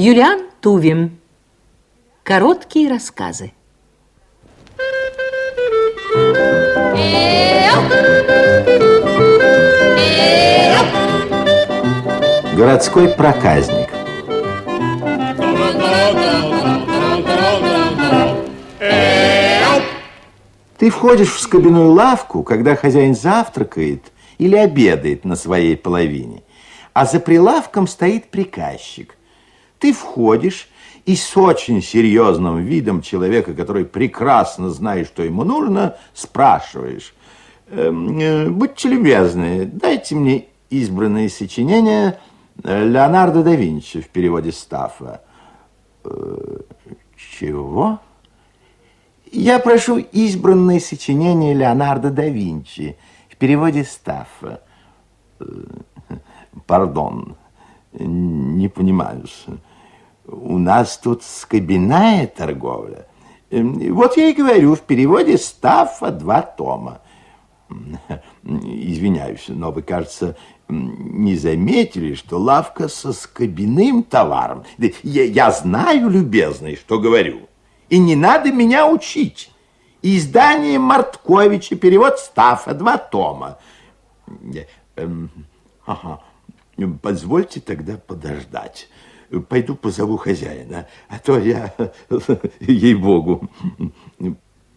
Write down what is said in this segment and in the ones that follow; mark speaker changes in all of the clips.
Speaker 1: Юлиан Тувим. Короткие рассказы.
Speaker 2: Городской проказник. Ты входишь в скобяную лавку, когда хозяин завтракает или обедает на своей половине, а за прилавком стоит приказчик. Ты входишь и с очень серьезным видом человека, который прекрасно знает, что ему нужно, спрашиваешь, «Эм, э, будьте любезны, дайте мне избранное сочинение Леонардо да Винчи в переводе Стаффа. Э, чего? Я прошу избранное сочинение Леонардо да Винчи в переводе Стаффа. Э, пардон, не понимаю. У нас тут скобяная торговля. Эм, вот я и говорю, в переводе Стаффа два тома. Извиняюсь, но вы, кажется, не заметили, что лавка со скобяным товаром. Я, я знаю, любезный, что говорю. И не надо меня учить. Издание Мартковича, перевод Стафа, два тома. Эм, ага. Позвольте тогда подождать. Пойду позову хозяина, а то я, ей-богу.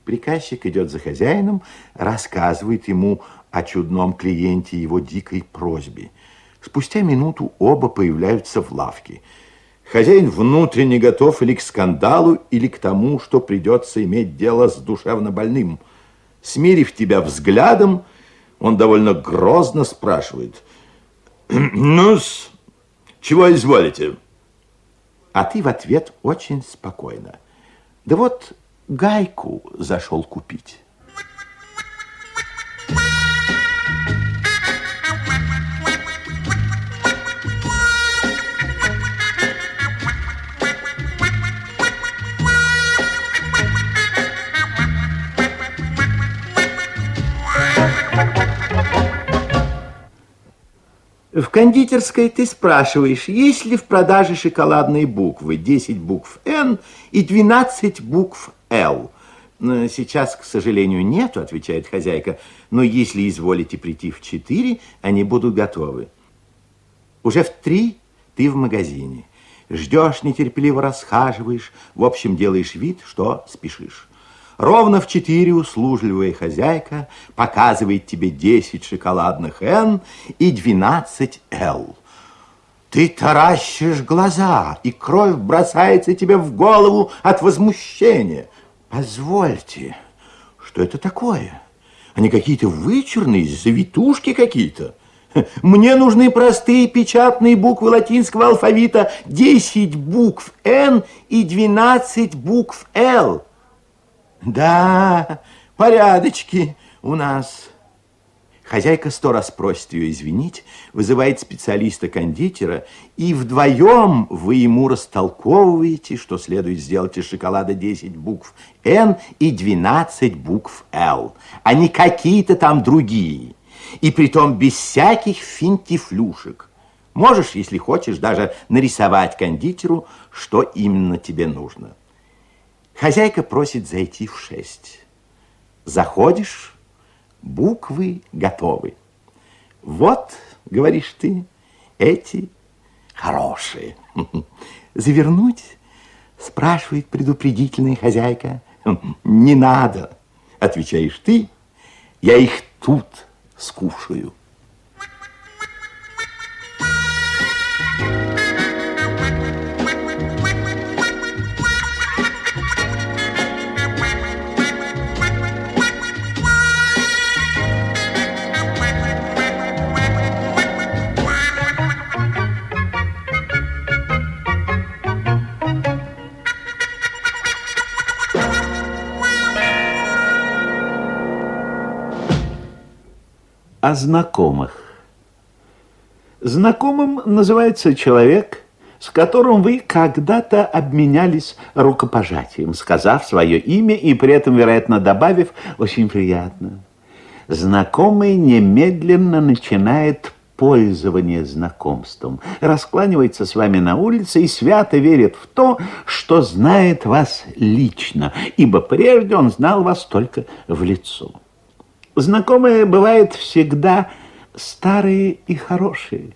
Speaker 2: Приказчик идет за хозяином, рассказывает ему о чудном клиенте его дикой просьбе. Спустя минуту оба появляются в лавке. Хозяин внутренне готов или к скандалу, или к тому, что придется иметь дело с душевно больным. Смирив тебя взглядом, он довольно грозно спрашивает. ну чего изволите? А ты в ответ очень спокойно. Да вот гайку зашел купить. В кондитерской ты спрашиваешь, есть ли в продаже шоколадные буквы, 10 букв Н и 12 букв Л. Сейчас, к сожалению, нету, отвечает хозяйка, но если изволите прийти в 4, они будут готовы. Уже в 3 ты в магазине. Ждешь, нетерпеливо расхаживаешь, в общем, делаешь вид, что спешишь. Ровно в четыре услужливая хозяйка показывает тебе 10 шоколадных «Н» и 12 «Л». Ты таращишь глаза, и кровь бросается тебе в голову от возмущения. Позвольте, что это такое? Они какие-то вычурные, завитушки какие-то. Мне нужны простые печатные буквы латинского алфавита, 10 букв «Н» и 12 букв «Л». Да, порядочки у нас. Хозяйка сто раз просит ее извинить, вызывает специалиста-кондитера, и вдвоем вы ему растолковываете, что следует сделать из шоколада 10 букв «Н» и 12 букв «Л», а не какие-то там другие. И притом без всяких финтифлюшек. Можешь, если хочешь, даже нарисовать кондитеру, что именно тебе нужно. Хозяйка просит зайти в шесть. Заходишь, буквы готовы. Вот, говоришь ты, эти хорошие. Завернуть? Спрашивает предупредительная хозяйка. Не надо, отвечаешь ты, я их тут скушаю.
Speaker 3: Знакомых. Знакомым называется человек, с которым вы когда-то обменялись рукопожатием, сказав свое имя и при этом, вероятно, добавив «очень приятно». Знакомый немедленно начинает пользования знакомством, раскланивается с вами на улице и свято верит в то, что знает вас лично, ибо прежде он знал вас только в лицо. Знакомые бывают всегда старые и хорошие.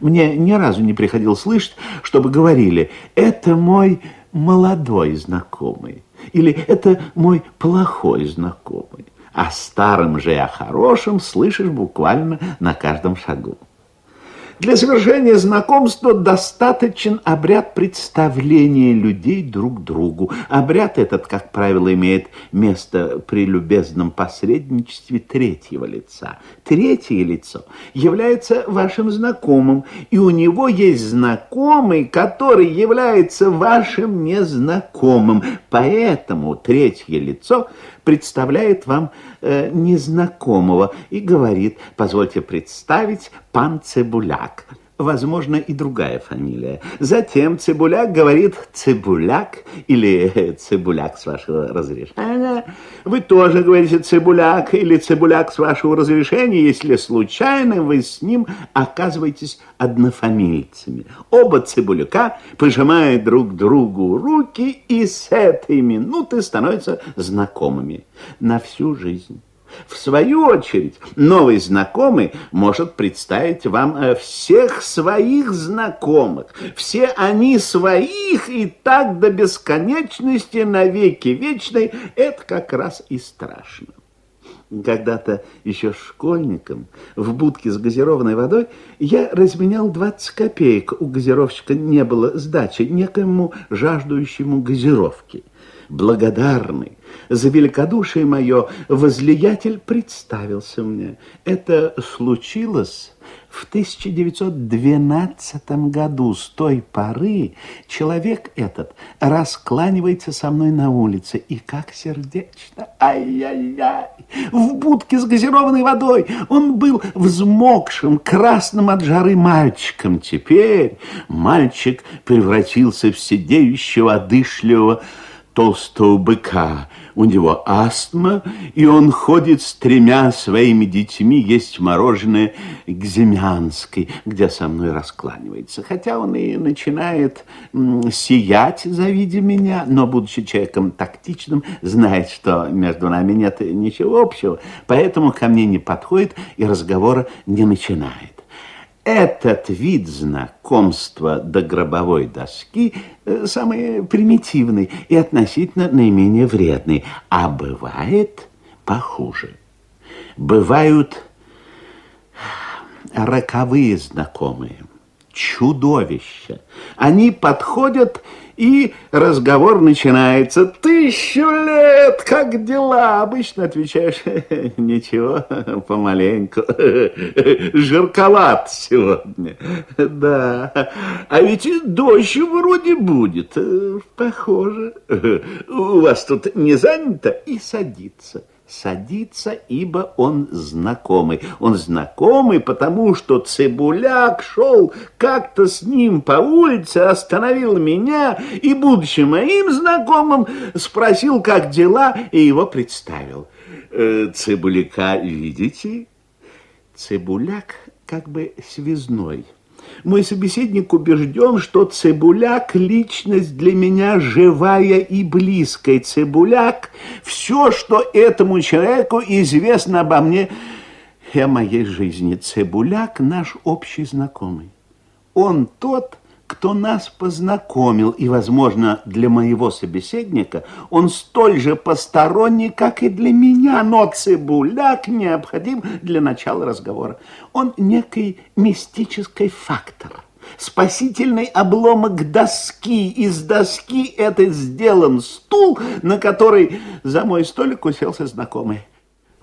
Speaker 3: Мне ни разу не приходил слышать, чтобы говорили, это мой молодой знакомый, или это мой плохой знакомый. О старом же и о хорошем слышишь буквально на каждом шагу. Для совершения знакомства достаточен обряд представления людей друг другу. Обряд этот, как правило, имеет место при любезном посредничестве третьего лица. Третье лицо является вашим знакомым, и у него есть знакомый, который является вашим незнакомым. Поэтому третье лицо представляет вам э, незнакомого и говорит, позвольте представить, пан Цибуляк возможно, и другая фамилия. Затем Цибуляк говорит Цибуляк или Цибуляк с вашего разрешения. Вы тоже говорите Цибуляк или Цибуляк с вашего разрешения, если случайно вы с ним оказываетесь однофамильцами. Оба Цибуляка пожимают друг другу руки и с этой минуты становятся знакомыми на всю жизнь. В свою очередь, новый знакомый может представить вам э, всех своих знакомых. Все они своих, и так до бесконечности навеки вечной. Это как раз и страшно. Когда-то еще школьником в будке с газированной водой я разменял 20 копеек. У газировщика не было сдачи некоему жаждущему газировки благодарный за великодушие мое, возлиятель представился мне. Это случилось в 1912 году. С той поры человек этот раскланивается со мной на улице. И как сердечно. Ай-яй-яй. В будке с газированной водой. Он был взмокшим, красным от жары мальчиком. Теперь мальчик превратился в сидеющего, одышливого толстого быка. У него астма, и он ходит с тремя своими детьми есть мороженое к Земянской, где со мной раскланивается. Хотя он и начинает сиять, завидя меня, но, будучи человеком тактичным, знает, что между нами нет ничего общего, поэтому ко мне не подходит и разговора не начинает. Этот вид знакомства до гробовой доски э, самый примитивный и относительно наименее вредный, а бывает похуже. Бывают роковые знакомые, чудовища. Они подходят и разговор начинается. Тысячу лет, как дела? Обычно отвечаешь, ничего, помаленьку. Жарковат сегодня. Да. А ведь дождь вроде будет. Похоже. У вас тут не занято? И садится садится, ибо он знакомый. Он знакомый, потому что Цибуляк шел как-то с ним по улице, остановил меня и, будучи моим знакомым, спросил, как дела, и его представил. Э, Цибуляка видите? Цибуляк как бы связной. Мой собеседник убежден, что Цибуляк – личность для меня живая и близкая. Цибуляк – все, что этому человеку известно обо мне и о моей жизни. Цибуляк – наш общий знакомый. Он тот, кто нас познакомил, и, возможно, для моего собеседника он столь же посторонний, как и для меня, но цибуляк необходим для начала разговора. Он некий мистический фактор, спасительный обломок доски. Из доски это сделан стул, на который за мой столик уселся знакомый.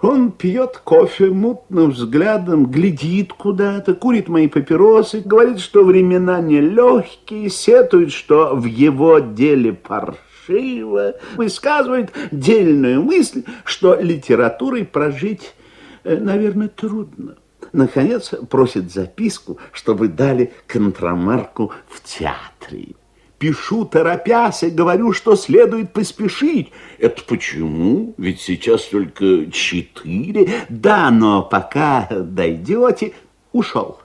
Speaker 3: Он пьет кофе мутным взглядом, глядит куда-то, курит мои папиросы, говорит, что времена нелегкие, сетует, что в его деле паршиво, высказывает дельную мысль, что литературой прожить, э, наверное, трудно. Наконец просит записку, чтобы дали контрамарку в театре. Пишу, торопясь, и говорю, что следует поспешить. Это почему? Ведь сейчас только четыре. Да, но пока дойдете, ушел.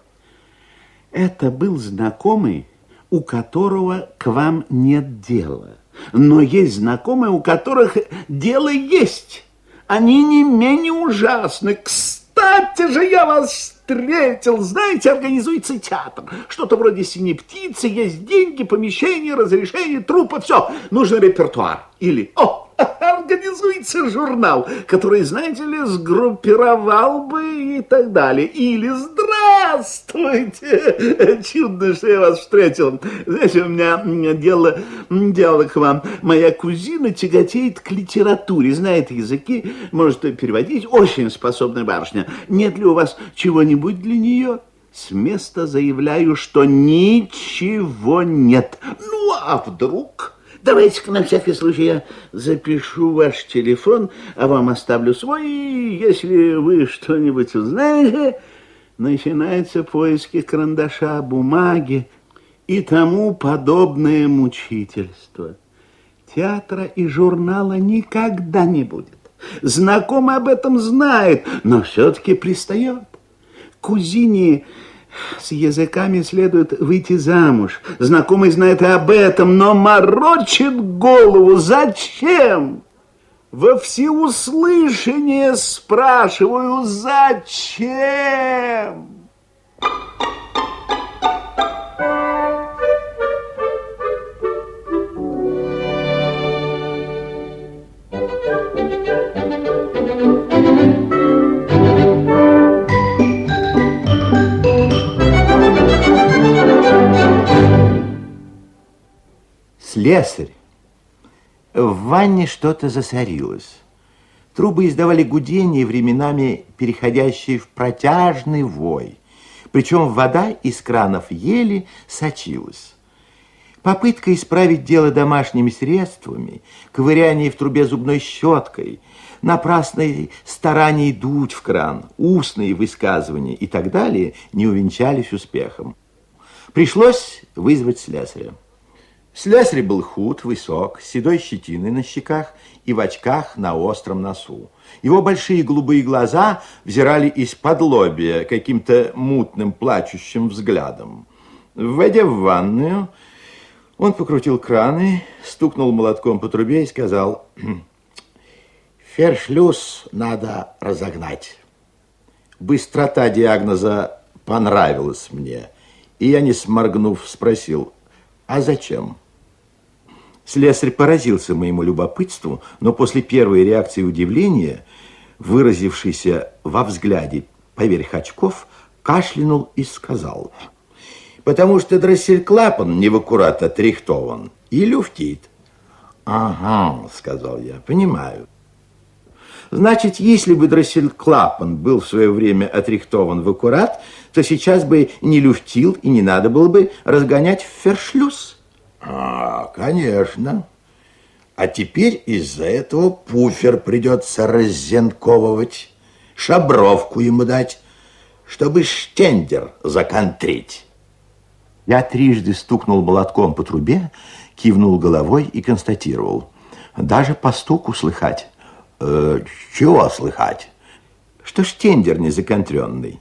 Speaker 3: Это был знакомый, у которого к вам нет дела. Но есть знакомые, у которых дело есть. Они не менее ужасны. Кстати же, я вас встретил. Знаете, организуется театр. Что-то вроде «Синей птицы». Есть деньги, помещение, разрешение, трупа, все. Нужен репертуар. Или, о, организуется журнал, который, знаете ли, сгруппировал бы и так далее. Или здравствуйте, чудно, что я вас встретил. Знаете, у меня дело, дело к вам. Моя кузина тяготеет к литературе, знает языки, может переводить, очень способная барышня. Нет ли у вас чего-нибудь для нее? С места заявляю, что ничего нет. Ну, а вдруг... Давайте-ка на всякий случай я запишу ваш телефон, а вам оставлю свой. Если вы что-нибудь узнаете, начинаются поиски карандаша, бумаги и тому подобное мучительство. Театра и журнала никогда не будет. Знакомый об этом знает, но все-таки пристает. Кузине с языками следует выйти замуж. Знакомый знает и об этом, но морочит голову. Зачем? Во всеуслышание спрашиваю, зачем?
Speaker 2: Слесарь. В ванне что-то засорилось. Трубы издавали гудение, временами переходящие в протяжный вой. Причем вода из кранов еле сочилась. Попытка исправить дело домашними средствами, ковыряние в трубе зубной щеткой, напрасные старания дуть в кран, устные высказывания и так далее не увенчались успехом. Пришлось вызвать слесаря. Слесарь был худ, высок, с седой щетиной на щеках и в очках на остром носу. Его большие голубые глаза взирали из-под лобья каким-то мутным плачущим взглядом. Войдя в ванную, он покрутил краны, стукнул молотком по трубе и сказал, «Фершлюз надо разогнать». Быстрота диагноза понравилась мне, и я, не сморгнув, спросил, «А зачем?» Слесарь поразился моему любопытству, но после первой реакции удивления, выразившейся во взгляде поверх очков, кашлянул и сказал, «Потому что дроссель-клапан не в аккурат отрихтован и люфтит». «Ага», — сказал я, — «понимаю». Значит, если бы дроссель-клапан был в свое время отрихтован в аккурат, то сейчас бы не люфтил и не надо было бы разгонять фершлюз. А, конечно. А теперь из-за этого пуфер придется раззенковывать, шабровку ему дать, чтобы штендер законтрить. Я трижды стукнул молотком по трубе, кивнул головой и констатировал. Даже по стуку слыхать. Э, чего слыхать? Что штендер не законтренный.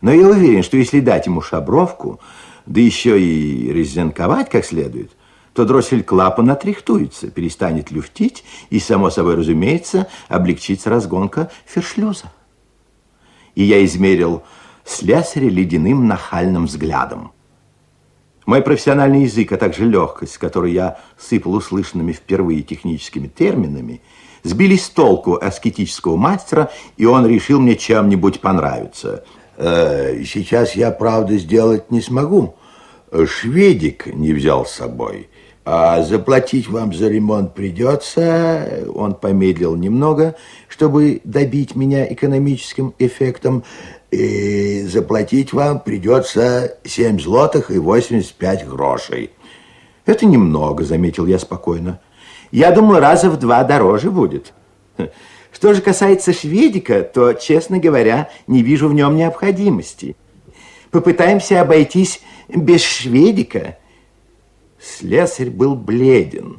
Speaker 2: Но я уверен, что если дать ему шабровку, да еще и резинковать как следует, то дроссель клапан отрихтуется, перестанет люфтить и, само собой разумеется, облегчится разгонка фершлюза. И я измерил слесаря ледяным нахальным взглядом. Мой профессиональный язык, а также легкость, с я сыпал услышанными впервые техническими терминами, сбили с толку аскетического мастера, и он решил мне чем-нибудь понравиться – сейчас я, правда, сделать не смогу. Шведик не взял с собой. А заплатить вам за ремонт придется. Он помедлил немного, чтобы добить меня экономическим эффектом. И заплатить вам придется 7 злотых и 85 грошей. Это немного, заметил я спокойно. Я думаю, раза в два дороже будет. Что же касается шведика, то, честно говоря, не вижу в нем необходимости. Попытаемся обойтись без шведика. Слесарь был бледен.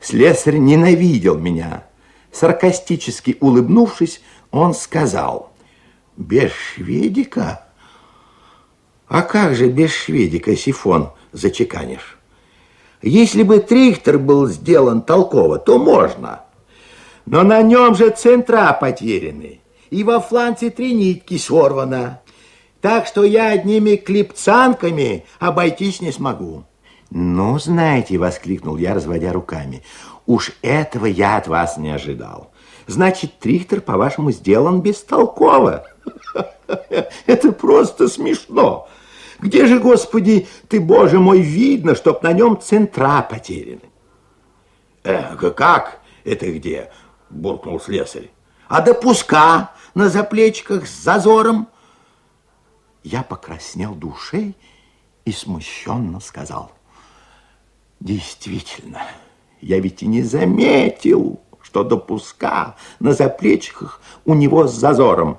Speaker 2: Слесарь ненавидел меня. Саркастически улыбнувшись, он сказал, без шведика? А как же без шведика сифон зачеканишь? Если бы трихтер был сделан толково, то можно. Но на нем же центра потеряны. И во фланце три нитки сорвано. Так что я одними клипцанками обойтись не смогу. Ну, знаете, воскликнул я, разводя руками. Уж этого я от вас не ожидал. Значит, трихтер, по-вашему, сделан бестолково. Это просто смешно. Где же, Господи, ты, Боже мой, видно, чтоб на нем центра потеряны? Эх, как это где? Буркнул слесарь. А допуска на заплечках с зазором? Я покраснел душей и смущенно сказал. Действительно, я ведь и не заметил, что допуска на заплечках у него с зазором.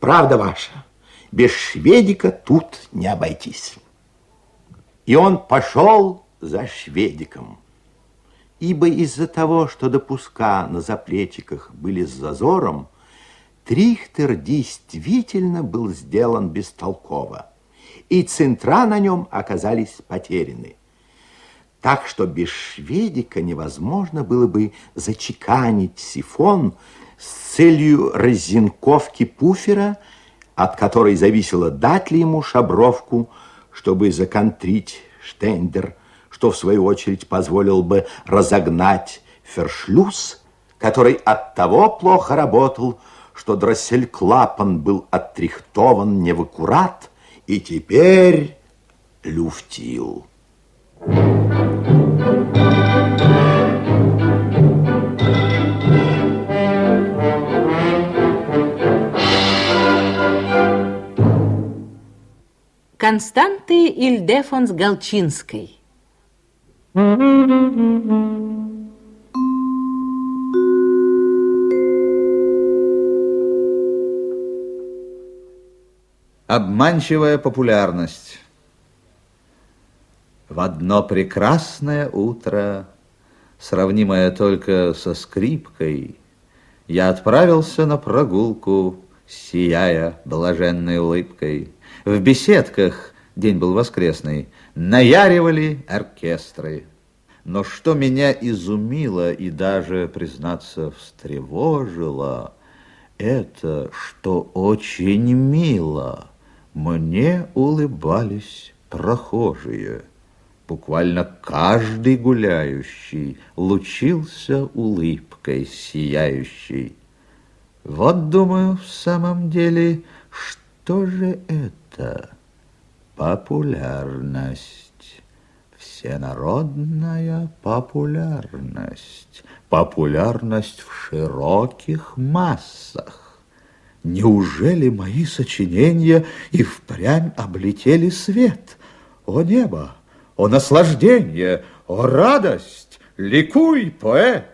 Speaker 2: Правда ваша? Без шведика тут не обойтись. И он пошел за шведиком. Ибо из-за того, что допуска на заплечиках были с зазором, Трихтер действительно был сделан бестолково, и центра на нем оказались потеряны. Так что без шведика невозможно было бы зачеканить сифон с целью разинковки пуфера – от которой зависело, дать ли ему шабровку, чтобы законтрить штендер, что в свою очередь позволил бы разогнать фершлюз, который от того плохо работал, что дроссель-клапан был оттрихтован не в аккурат и теперь люфтил.
Speaker 1: Константы Ильдефонс Галчинской.
Speaker 4: Обманчивая популярность. В одно прекрасное утро, сравнимое только со скрипкой, я отправился на прогулку, сияя блаженной улыбкой. В беседках, день был воскресный, наяривали оркестры. Но что меня изумило и даже, признаться, встревожило, это, что очень мило, мне улыбались прохожие. Буквально каждый гуляющий лучился улыбкой сияющей. Вот, думаю, в самом деле, что же это? Популярность, всенародная популярность, популярность в широких массах. Неужели мои сочинения и впрямь облетели свет? О небо, о наслаждение, о радость, ликуй, поэт!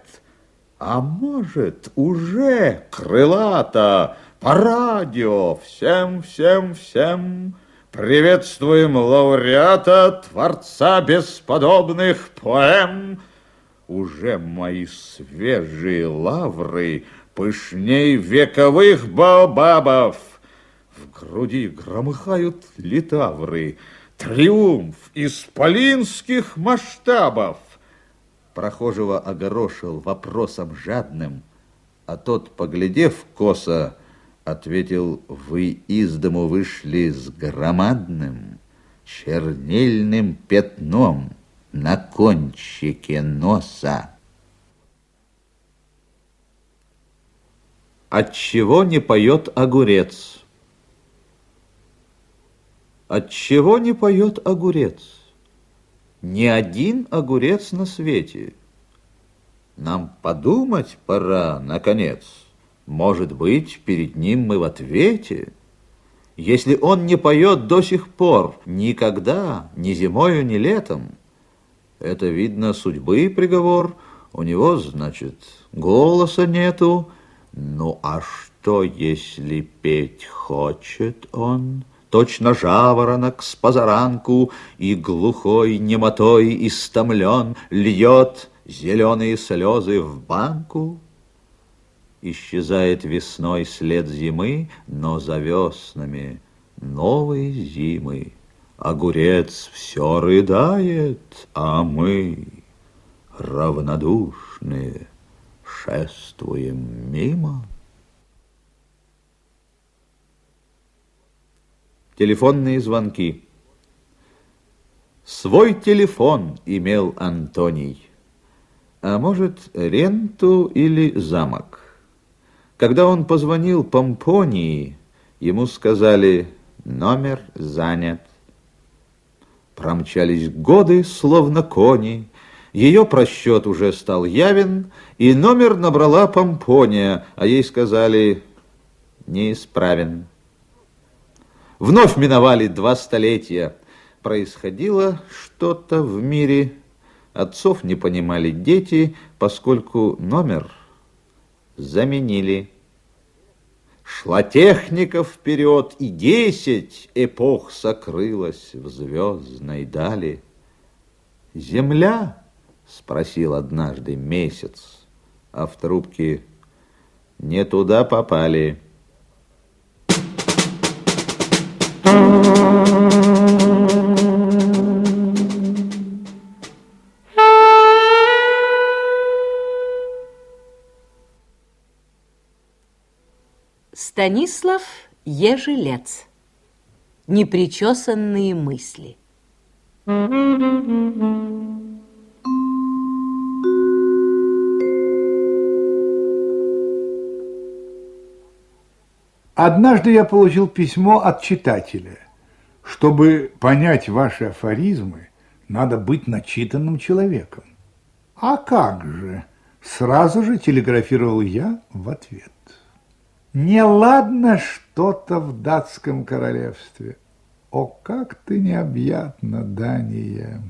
Speaker 4: А может, уже крылато, по радио всем, всем, всем приветствуем лауреата, творца бесподобных поэм. Уже мои свежие лавры пышней вековых баобабов. В груди громыхают литавры, триумф исполинских масштабов. Прохожего огорошил вопросом жадным, а тот, поглядев косо, ответил, вы из дому вышли с громадным чернильным пятном на кончике носа. Отчего не поет огурец? Отчего не поет огурец? Ни один огурец на свете. Нам подумать пора, наконец. Может быть, перед ним мы в ответе. Если он не поет до сих пор, никогда, ни зимою, ни летом, это, видно, судьбы приговор, у него, значит, голоса нету. Ну, а что, если петь хочет он? Точно жаворонок с позаранку и глухой немотой истомлен льет зеленые слезы в банку? Исчезает весной след зимы, но за веснами новые зимы. Огурец все рыдает, а мы, равнодушные, шествуем мимо. Телефонные звонки. Свой телефон имел Антоний, а может, ренту или замок. Когда он позвонил Помпонии, ему сказали «номер занят». Промчались годы, словно кони, ее просчет уже стал явен, и номер набрала Помпония, а ей сказали «неисправен». Вновь миновали два столетия. Происходило что-то в мире. Отцов не понимали дети, поскольку номер заменили. Шла техника вперед, и десять эпох сокрылась в звездной дали. «Земля?» — спросил однажды месяц, а в трубке «Не туда попали».
Speaker 1: Станислав Ежелец. Непричесанные мысли.
Speaker 5: Однажды я получил письмо от читателя. Чтобы понять ваши афоризмы, надо быть начитанным человеком. А как же? Сразу же телеграфировал я в ответ. Неладно что-то в датском королевстве. О, как ты необъятна, Дания!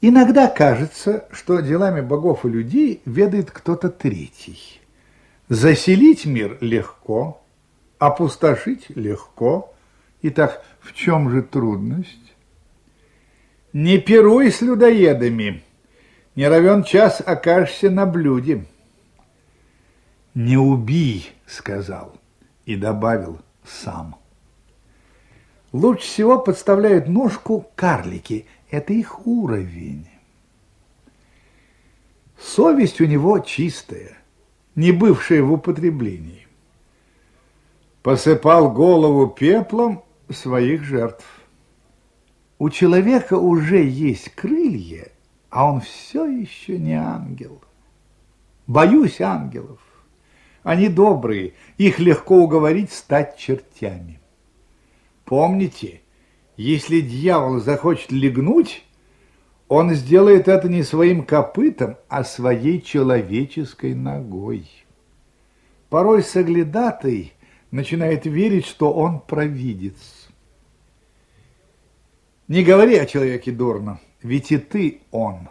Speaker 5: Иногда кажется, что делами богов и людей ведает кто-то третий. Заселить мир легко, опустошить легко. Итак, в чем же трудность? Не пируй с людоедами, не равен час окажешься на блюде. Не убий, сказал, и добавил сам. Лучше всего подставляют ножку карлики, это их уровень. Совесть у него чистая, не бывшая в употреблении. Посыпал голову пеплом своих жертв. У человека уже есть крылья, а он все еще не ангел. Боюсь ангелов. Они добрые, их легко уговорить стать чертями. Помните, если дьявол захочет легнуть, он сделает это не своим копытом, а своей человеческой ногой. Порой соглядатый начинает верить, что он провидец. Не говори о человеке дурно, ведь и ты он.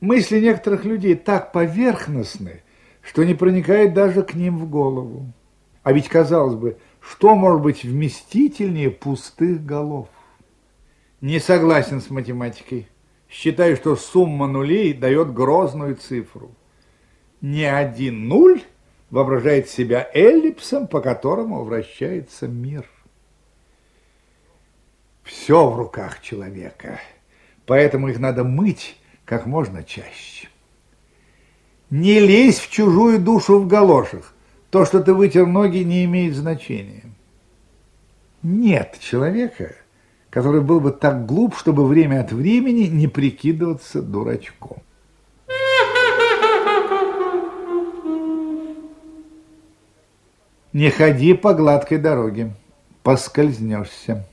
Speaker 5: Мысли некоторых людей так поверхностны, что не проникает даже к ним в голову. А ведь, казалось бы, что может быть вместительнее пустых голов? Не согласен с математикой. Считаю, что сумма нулей дает грозную цифру. Не один нуль воображает себя эллипсом, по которому вращается мир. Все в руках человека, поэтому их надо мыть как можно чаще. Не лезь в чужую душу в галошах. То, что ты вытер ноги, не имеет значения. Нет человека, который был бы так глуп, чтобы время от времени не прикидываться дурачком. Не ходи по гладкой дороге, поскользнешься.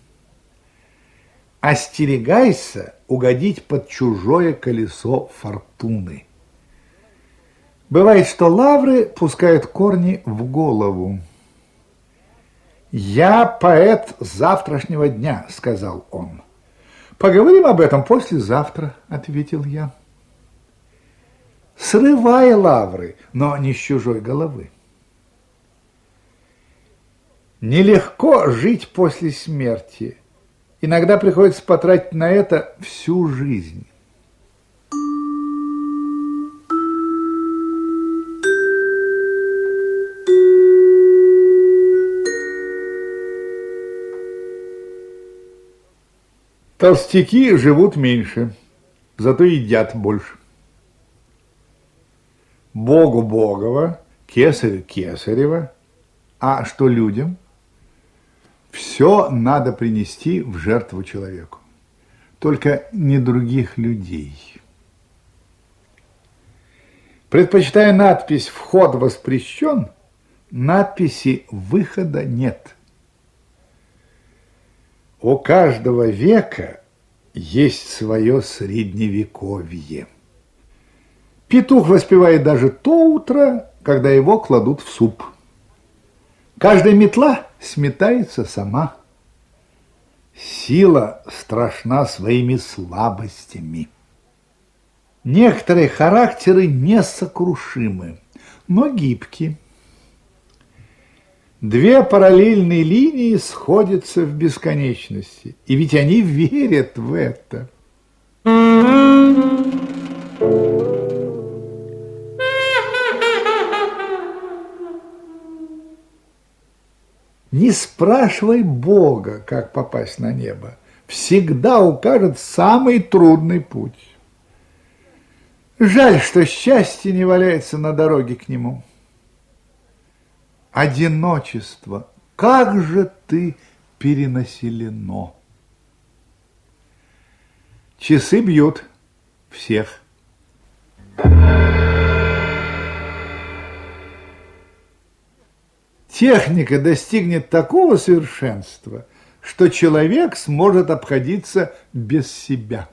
Speaker 5: Остерегайся угодить под чужое колесо фортуны. Бывает, что лавры пускают корни в голову. «Я поэт завтрашнего дня», — сказал он. «Поговорим об этом послезавтра», — ответил я. Срывай лавры, но не с чужой головы. Нелегко жить после смерти. Иногда приходится потратить на это всю жизнь. Толстяки живут меньше, зато едят больше. Богу Богова, кесарю Кесарева, а что людям? Все надо принести в жертву человеку, только не других людей. Предпочитая надпись «Вход воспрещен», надписи «Выхода нет». У каждого века есть свое средневековье. Петух воспевает даже то утро, когда его кладут в суп. Каждая метла сметается сама. Сила страшна своими слабостями. Некоторые характеры несокрушимы, но гибкие. Две параллельные линии сходятся в бесконечности, и ведь они верят в это. Не спрашивай Бога, как попасть на небо. Всегда укажет самый трудный путь. Жаль, что счастье не валяется на дороге к нему одиночество, как же ты перенаселено. Часы бьют всех. Техника достигнет такого совершенства, что человек сможет обходиться без себя.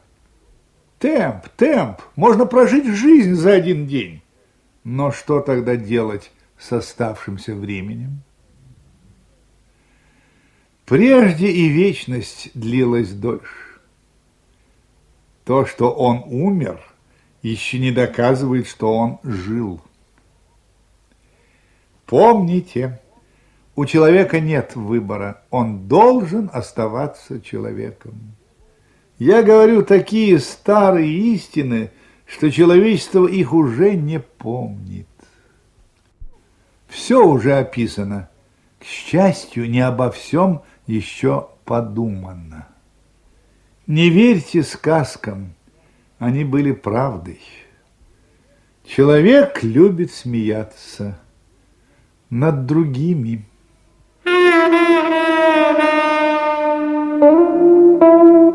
Speaker 5: Темп, темп, можно прожить жизнь за один день. Но что тогда делать с оставшимся временем. Прежде и вечность длилась дольше. То, что он умер, еще не доказывает, что он жил. Помните, у человека нет выбора, он должен оставаться человеком. Я говорю такие старые истины, что человечество их уже не помнит. Все уже описано. К счастью, не обо всем еще подумано. Не верьте сказкам, они были правдой. Человек любит смеяться над другими. Thank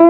Speaker 5: you.